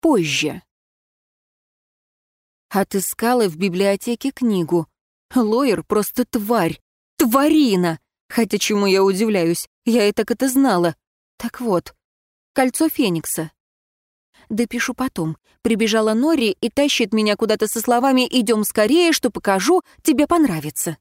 позже. Отыскала в библиотеке книгу. Лоер просто тварь. Тварина! Хотя чему я удивляюсь, я и так это знала. Так вот, кольцо Феникса. Допишу потом. Прибежала Нори и тащит меня куда-то со словами «Идем скорее, что покажу, тебе понравится».